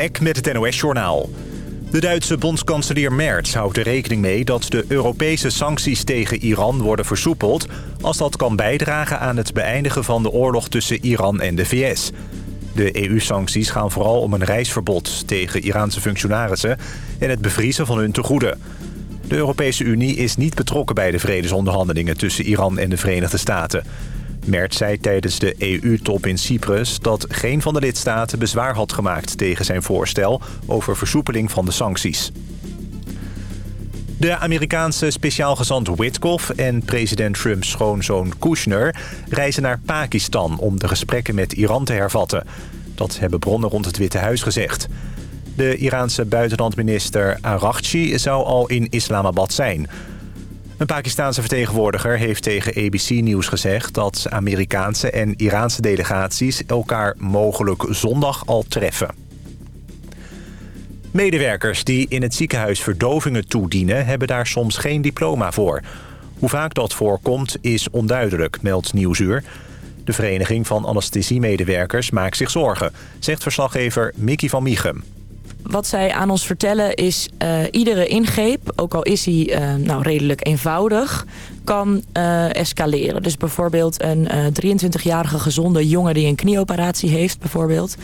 Eck met het NOS-journaal. De Duitse bondskanselier Merz houdt er rekening mee... dat de Europese sancties tegen Iran worden versoepeld... als dat kan bijdragen aan het beëindigen van de oorlog tussen Iran en de VS. De EU-sancties gaan vooral om een reisverbod tegen Iraanse functionarissen... en het bevriezen van hun tegoeden. De Europese Unie is niet betrokken bij de vredesonderhandelingen... tussen Iran en de Verenigde Staten... Merz zei tijdens de EU-top in Cyprus dat geen van de lidstaten bezwaar had gemaakt tegen zijn voorstel over versoepeling van de sancties. De Amerikaanse speciaal gezant Witkoff en president Trumps schoonzoon Kushner reizen naar Pakistan om de gesprekken met Iran te hervatten. Dat hebben bronnen rond het Witte Huis gezegd. De Iraanse buitenlandminister Araghchi zou al in Islamabad zijn. Een Pakistaanse vertegenwoordiger heeft tegen ABC Nieuws gezegd... dat Amerikaanse en Iraanse delegaties elkaar mogelijk zondag al treffen. Medewerkers die in het ziekenhuis verdovingen toedienen... hebben daar soms geen diploma voor. Hoe vaak dat voorkomt is onduidelijk, meldt Nieuwsuur. De Vereniging van Anesthesiemedewerkers maakt zich zorgen... zegt verslaggever Mickey van Miechem wat zij aan ons vertellen is... Uh, iedere ingreep, ook al is die uh, nou, redelijk eenvoudig... kan uh, escaleren. Dus bijvoorbeeld een 23-jarige gezonde jongen... die een knieoperatie heeft bijvoorbeeld...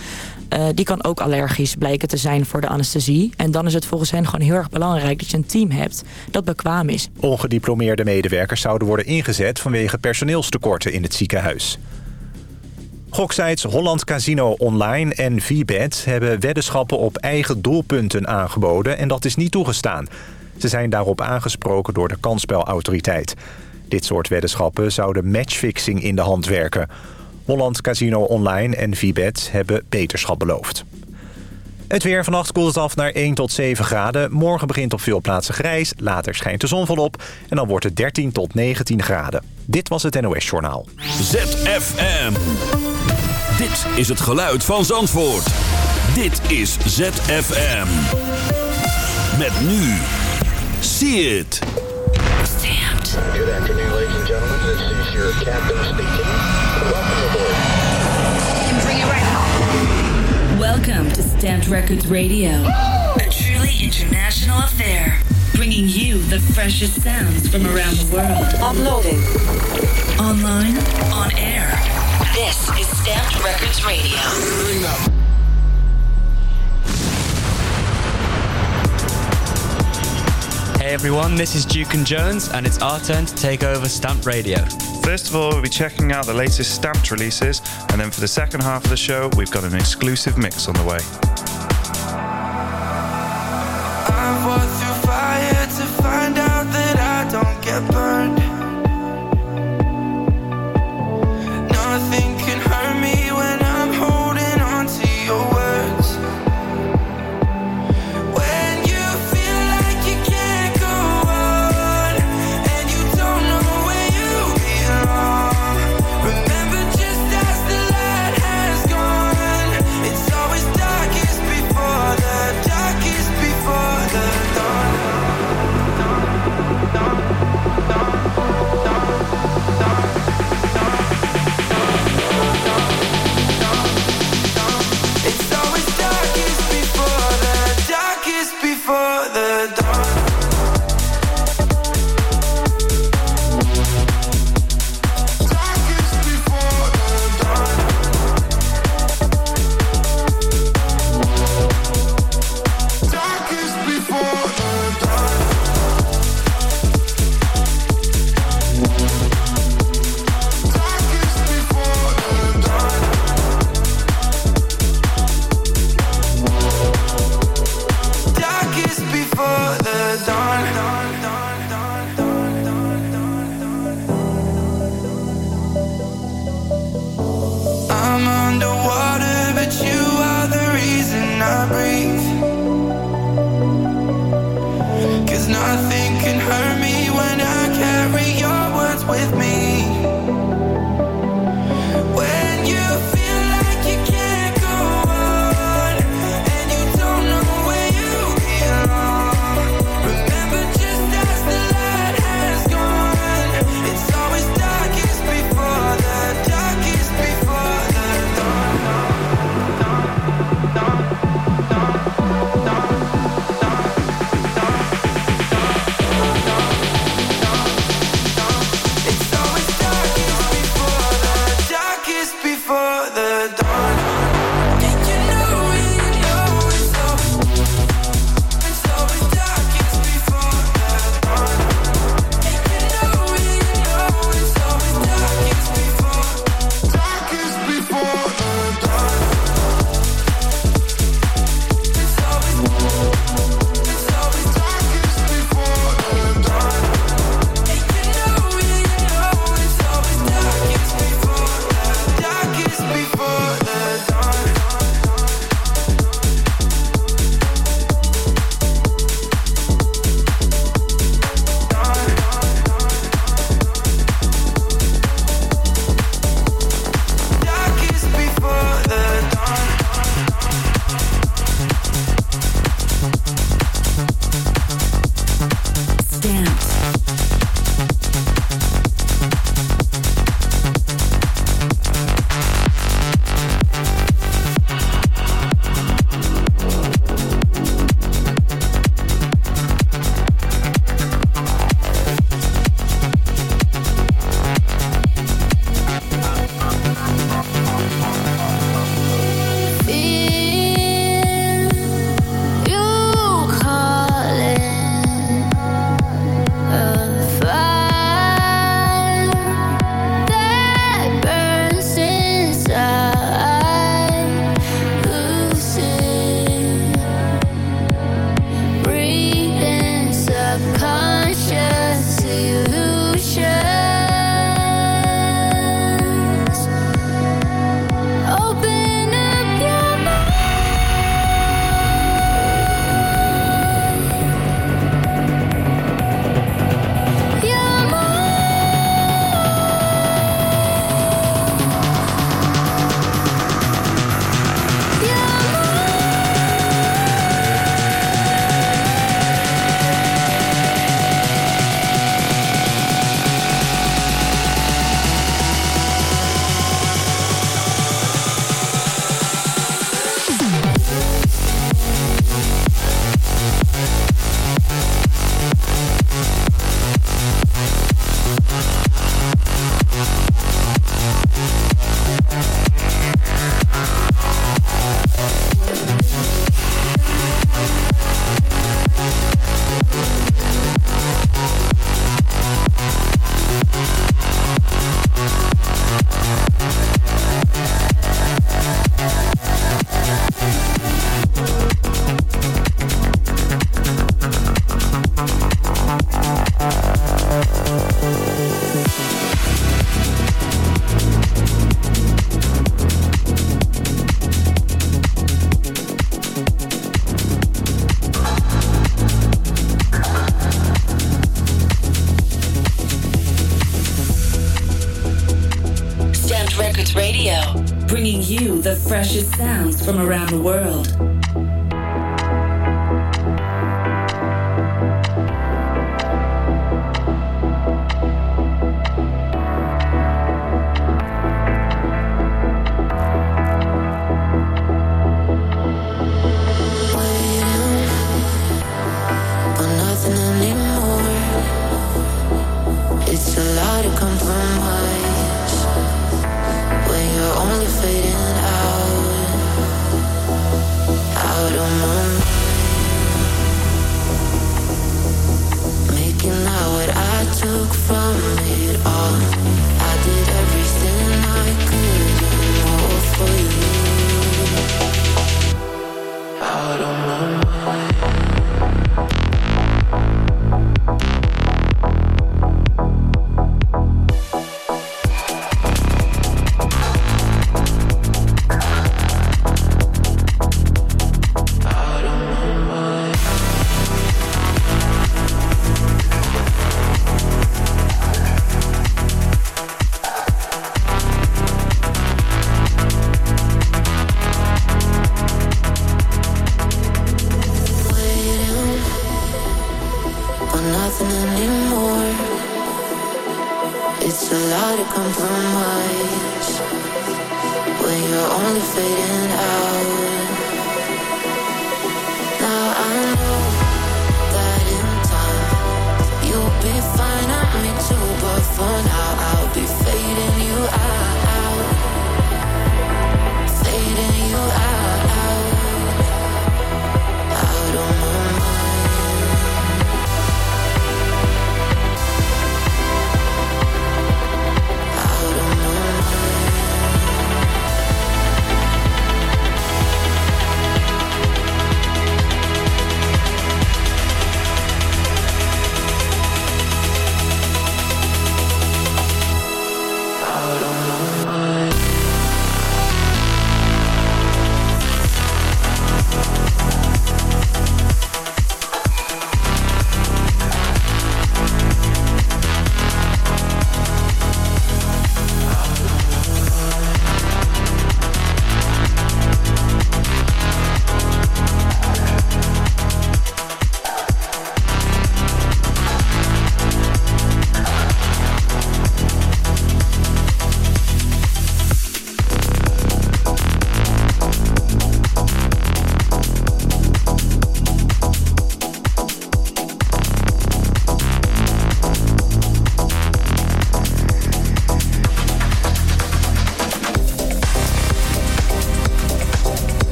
die kan ook allergisch blijken te zijn voor de anesthesie. En dan is het volgens hen gewoon heel erg belangrijk... dat je een team hebt dat bekwaam is. Ongediplomeerde medewerkers zouden worden ingezet... vanwege personeelstekorten in het ziekenhuis. Goksites Holland Casino Online en VBet hebben weddenschappen op eigen doelpunten aangeboden en dat is niet toegestaan. Ze zijn daarop aangesproken door de kansspelautoriteit. Dit soort weddenschappen zouden matchfixing in de hand werken. Holland Casino Online en VBet hebben beterschap beloofd. Het weer vannacht koelt af naar 1 tot 7 graden. Morgen begint op veel plaatsen grijs. Later schijnt de zon volop. En dan wordt het 13 tot 19 graden. Dit was het NOS Journaal. ZFM. Dit is het geluid van Zandvoort. Dit is ZFM. Met nu. See it. Stamped. Good afternoon, ladies and gentlemen. This is your captain speaking. Welcome aboard. Bring it right home. Welcome to Stamped Records Radio. A truly international affair. Bringing you the freshest sounds from around the world. Uploading. Online, on air. This is Stamped Records Radio. Hey everyone, this is Duke and Jones, and it's our turn to take over Stamped Radio. First of all, we'll be checking out the latest Stamped releases, and then for the second half of the show, we've got an exclusive mix on the way. I've walked through fire to find out that I don't get burned.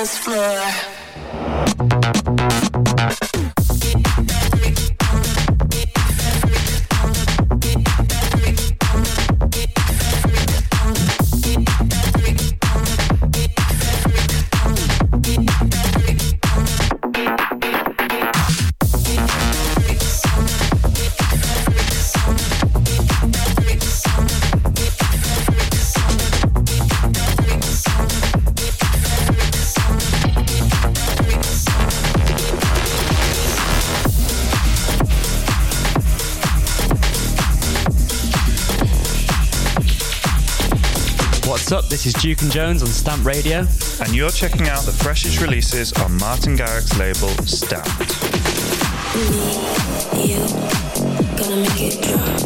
Dance floor. This is Duke and Jones on Stamp Radio. And you're checking out the freshest releases on Martin Garrix's label, Stamped. Me, you, gonna make it drop.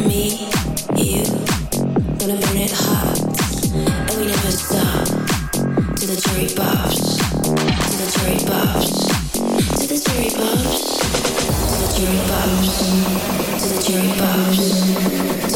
Me, you, gonna burn it hot. And we never stop. To the cherry. To the cherry. To the cherry. To the cherry. To the cherry.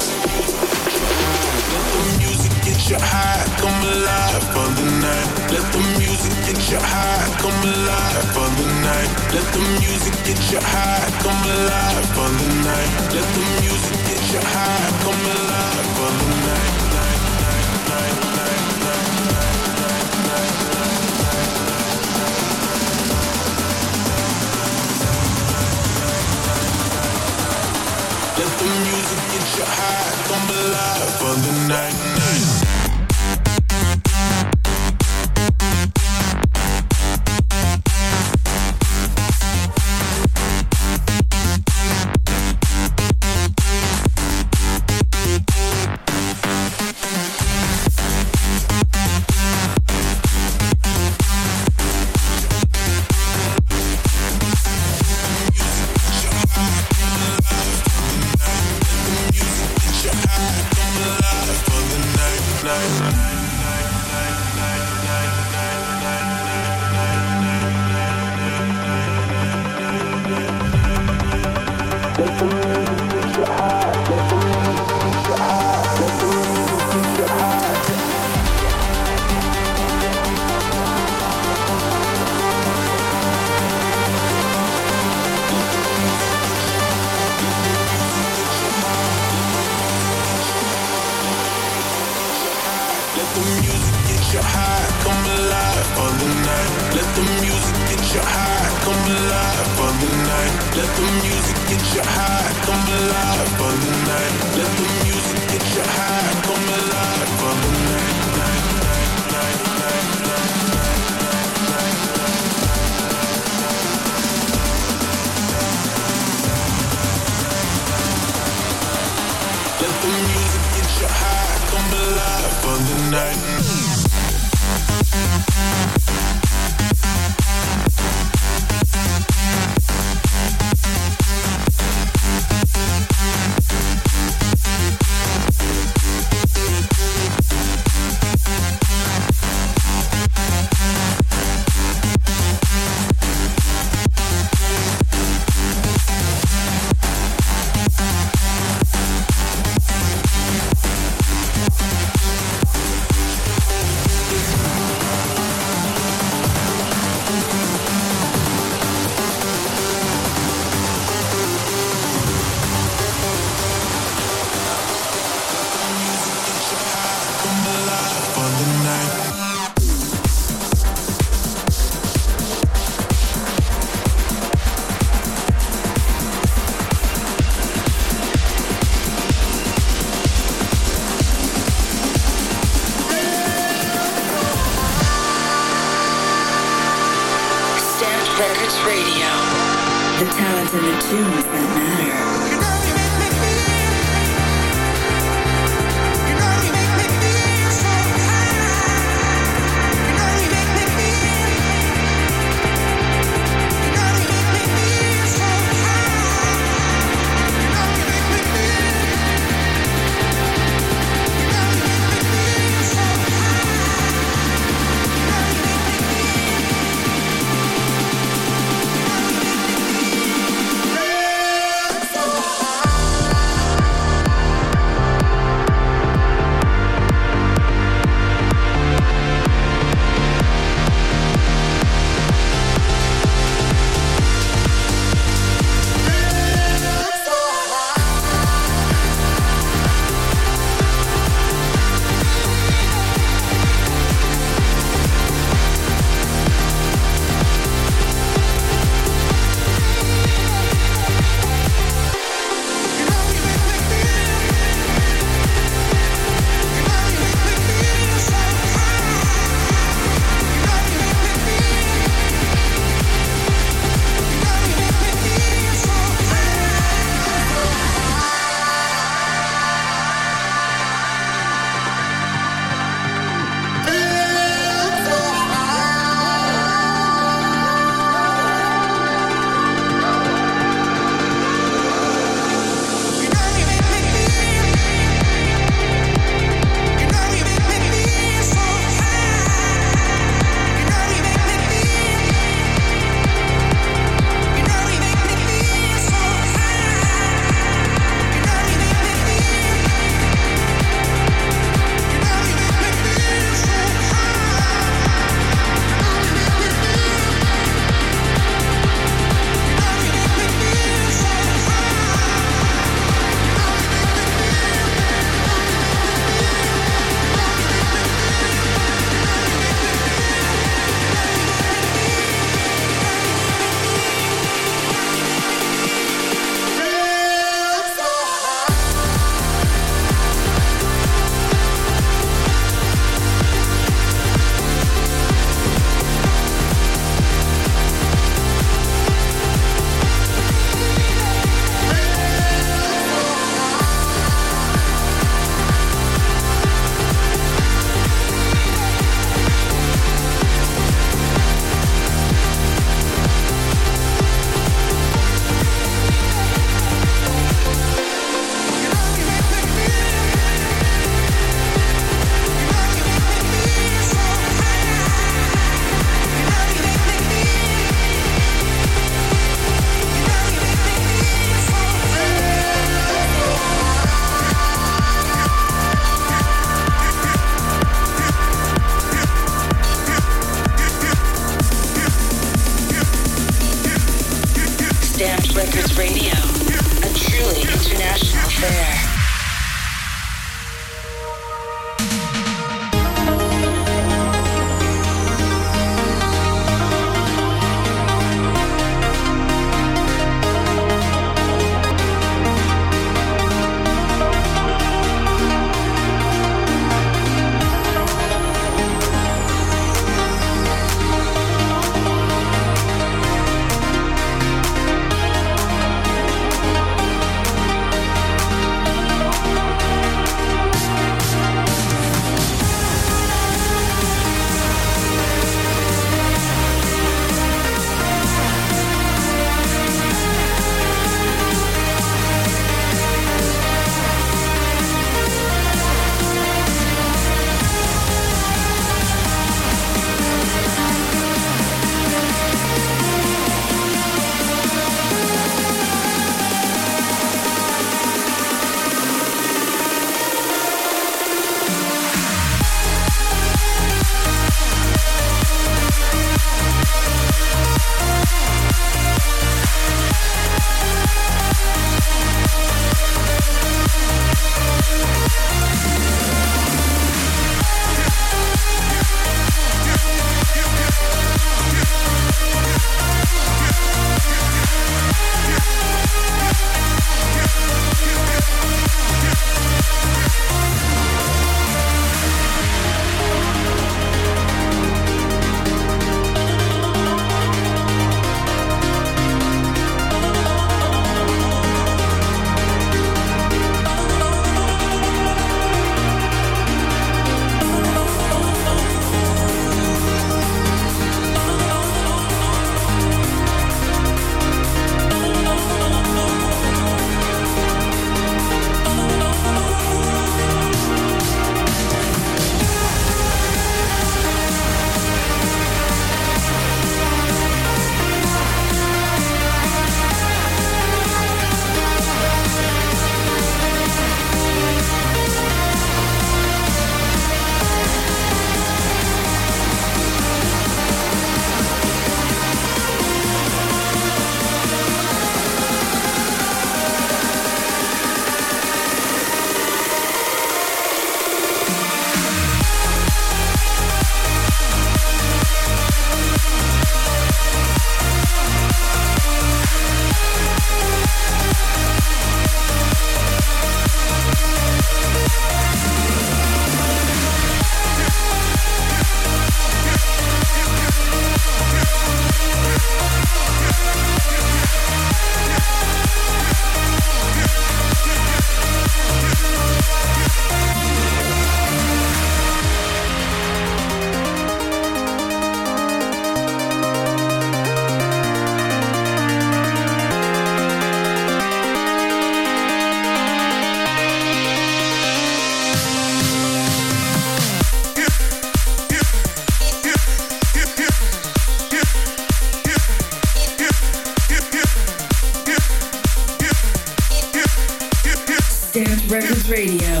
Radio.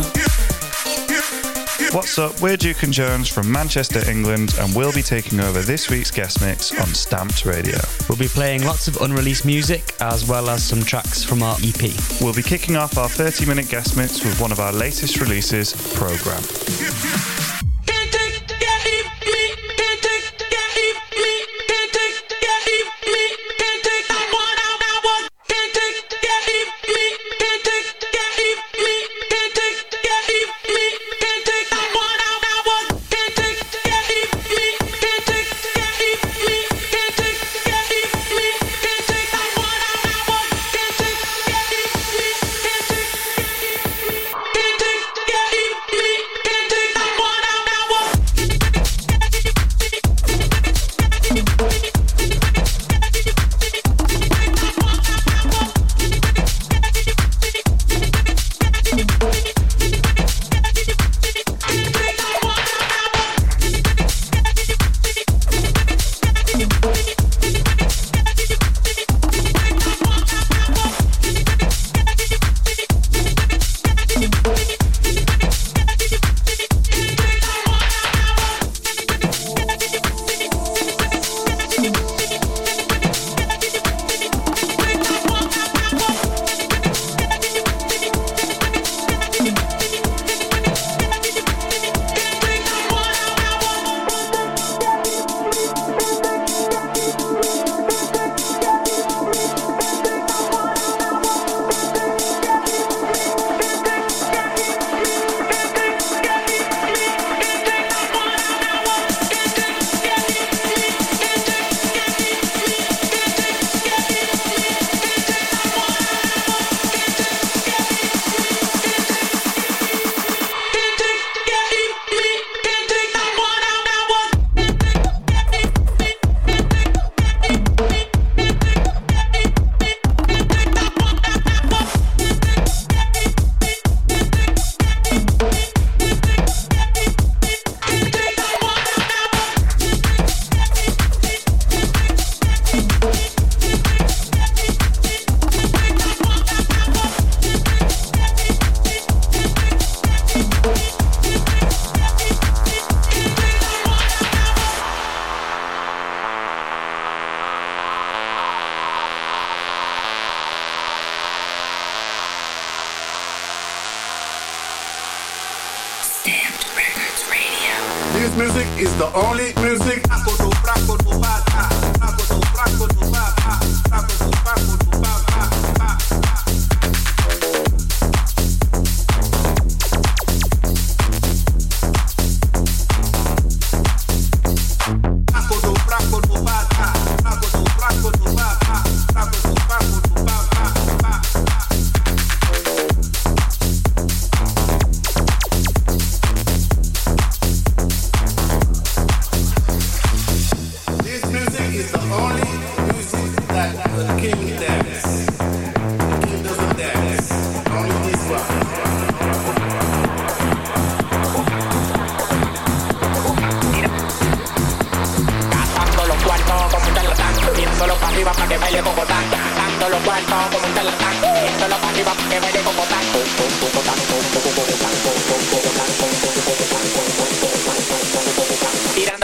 What's up? We're Duke and Jones from Manchester, England, and we'll be taking over this week's guest mix on Stamped Radio. We'll be playing lots of unreleased music as well as some tracks from our EP. We'll be kicking off our 30 minute guest mix with one of our latest releases, Program.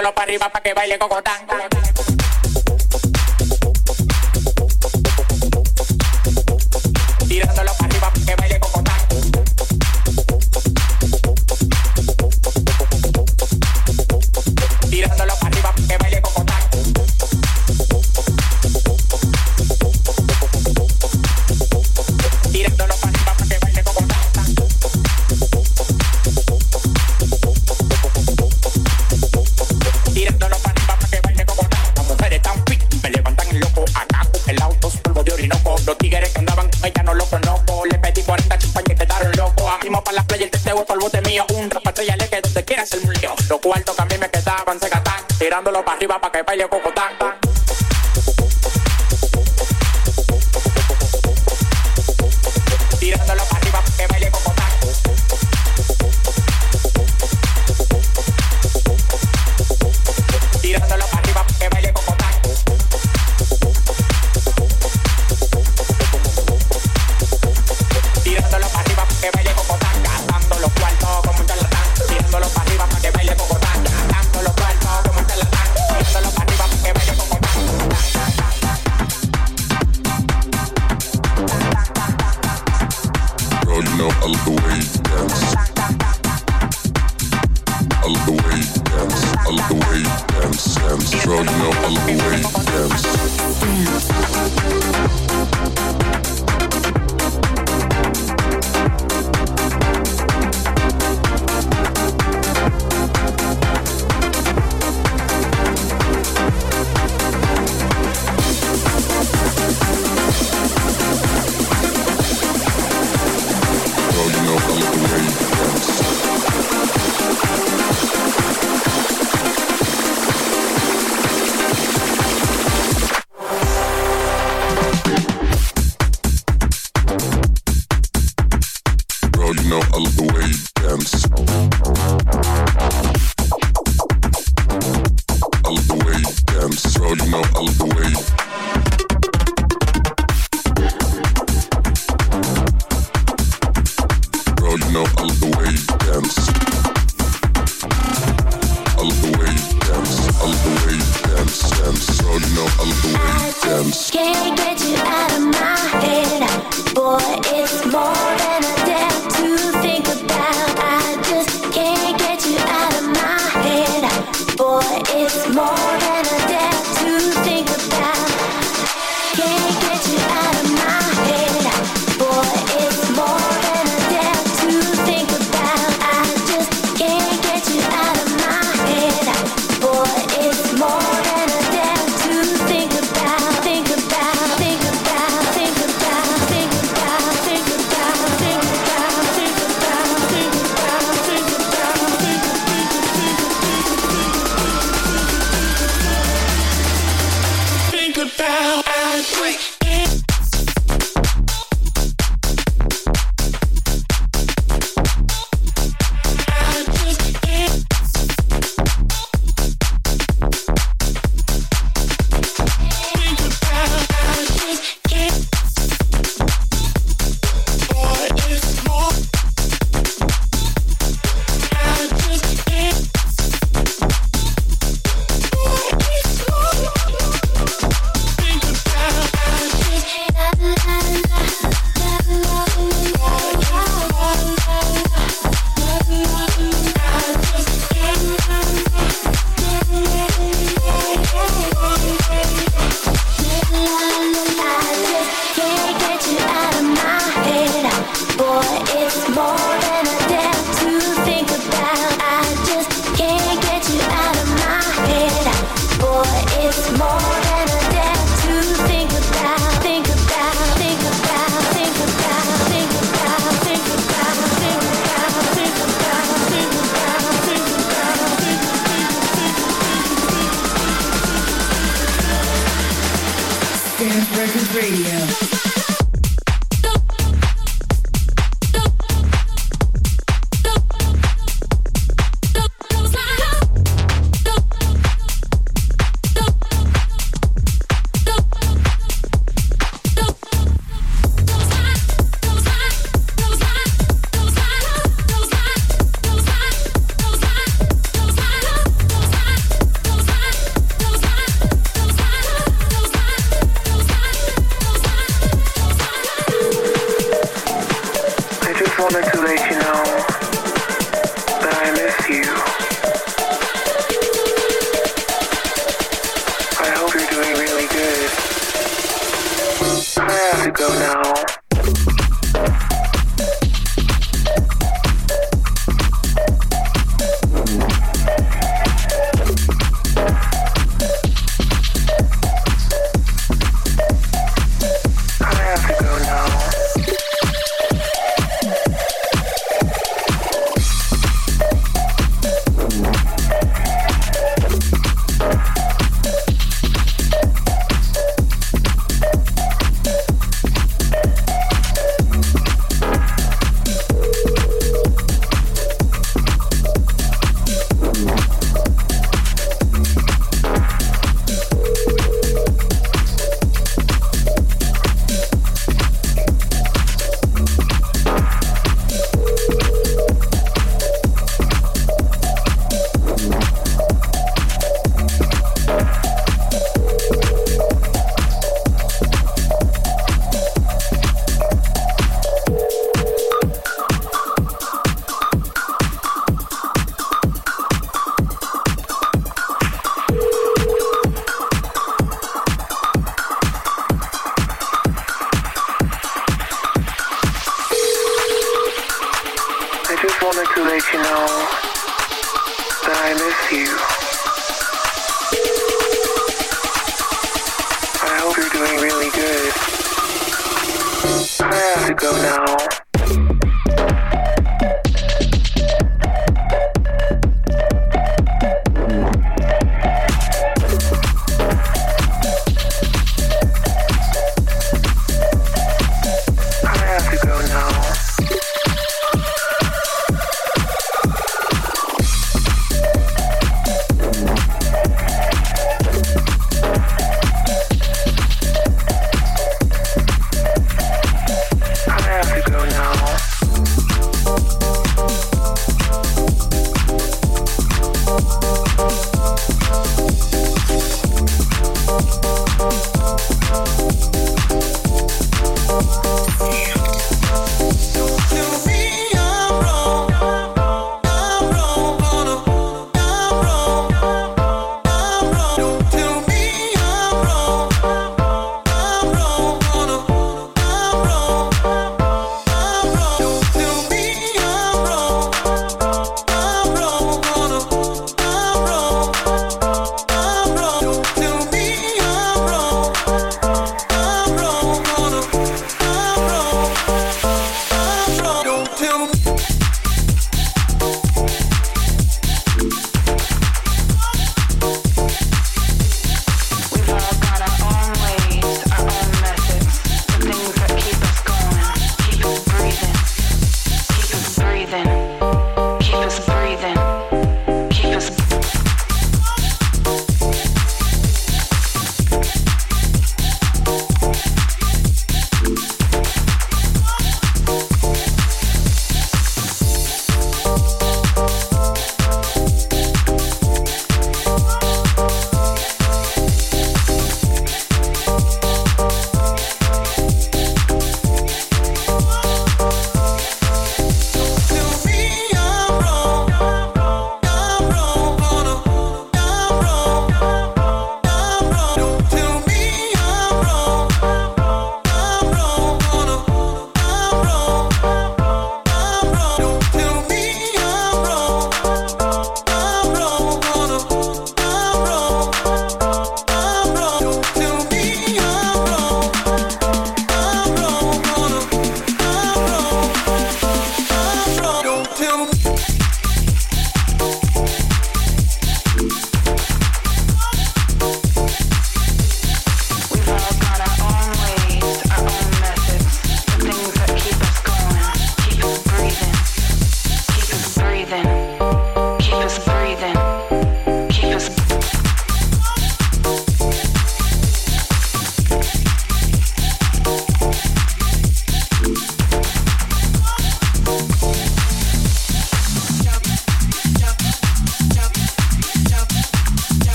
dándolo para arriba para que baile cocotán. Tirándolo olha o cocô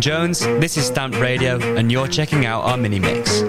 Jones, this is Stamped Radio, and you're checking out our mini mix.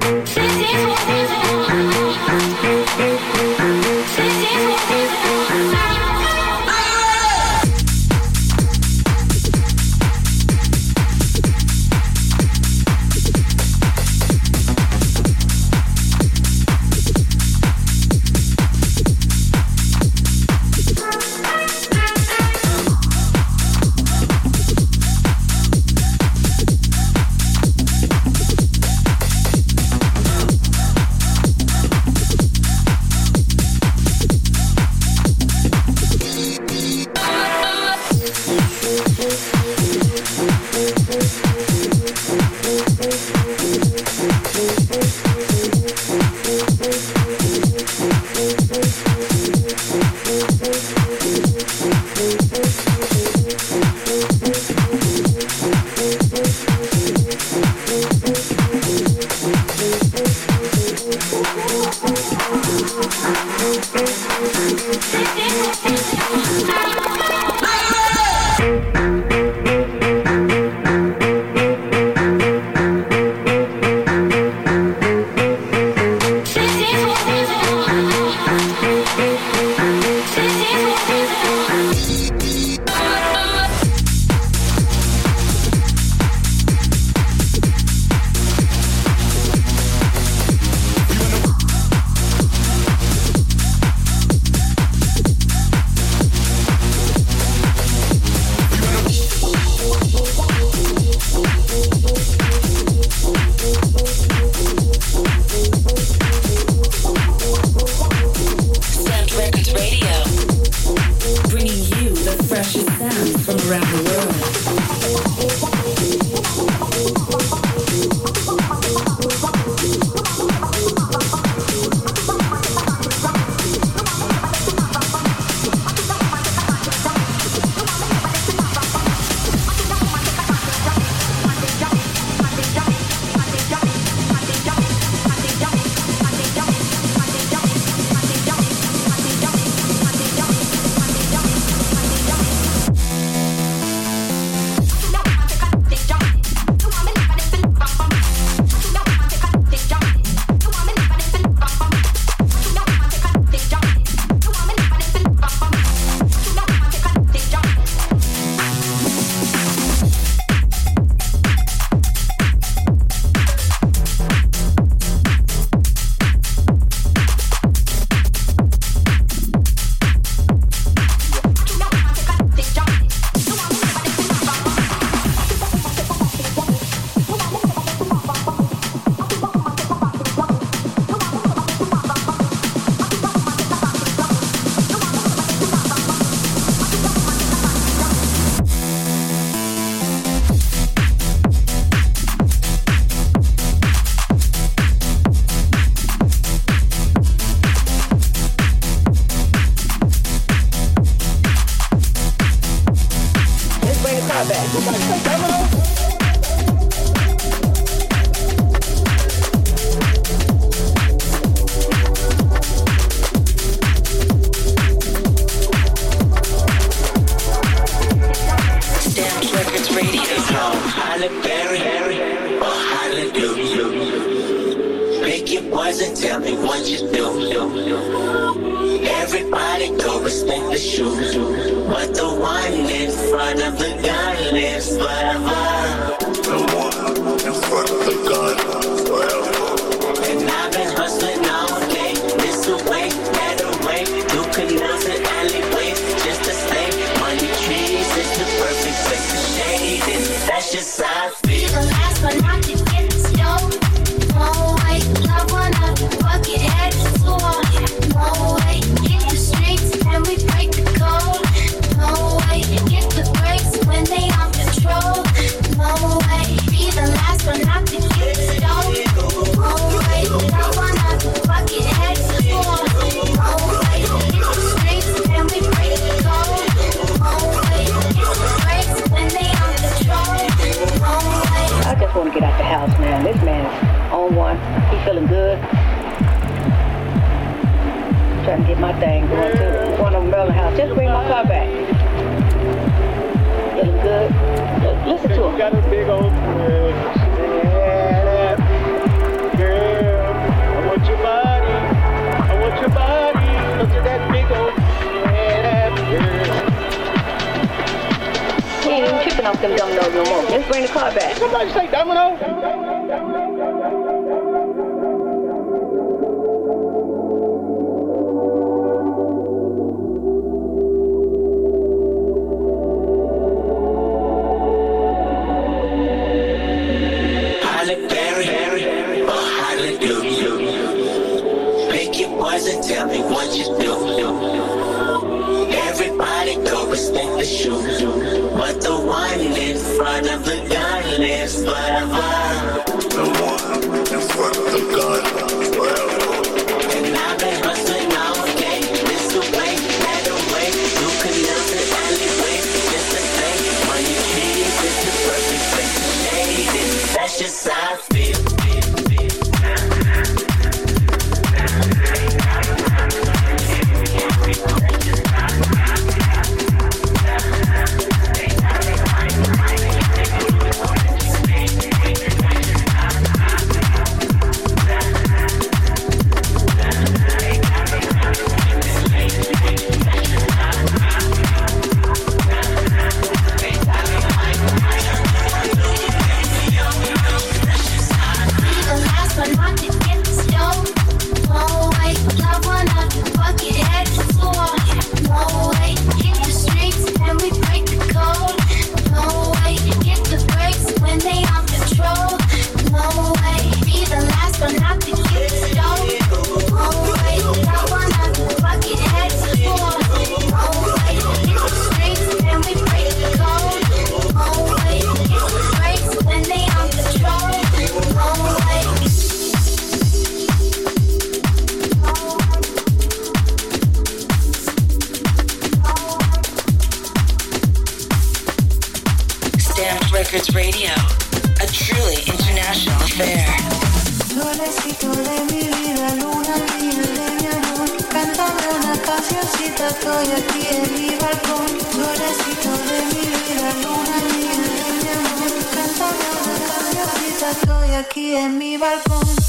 Radio, a truly international affair. Solecito de mi vida, luna mía de mi amor, una cancioncita, estoy aquí en mi balcón. Solecito de mi vida, luna mía de mi amor, una cancioncita, estoy aquí en mi balcón.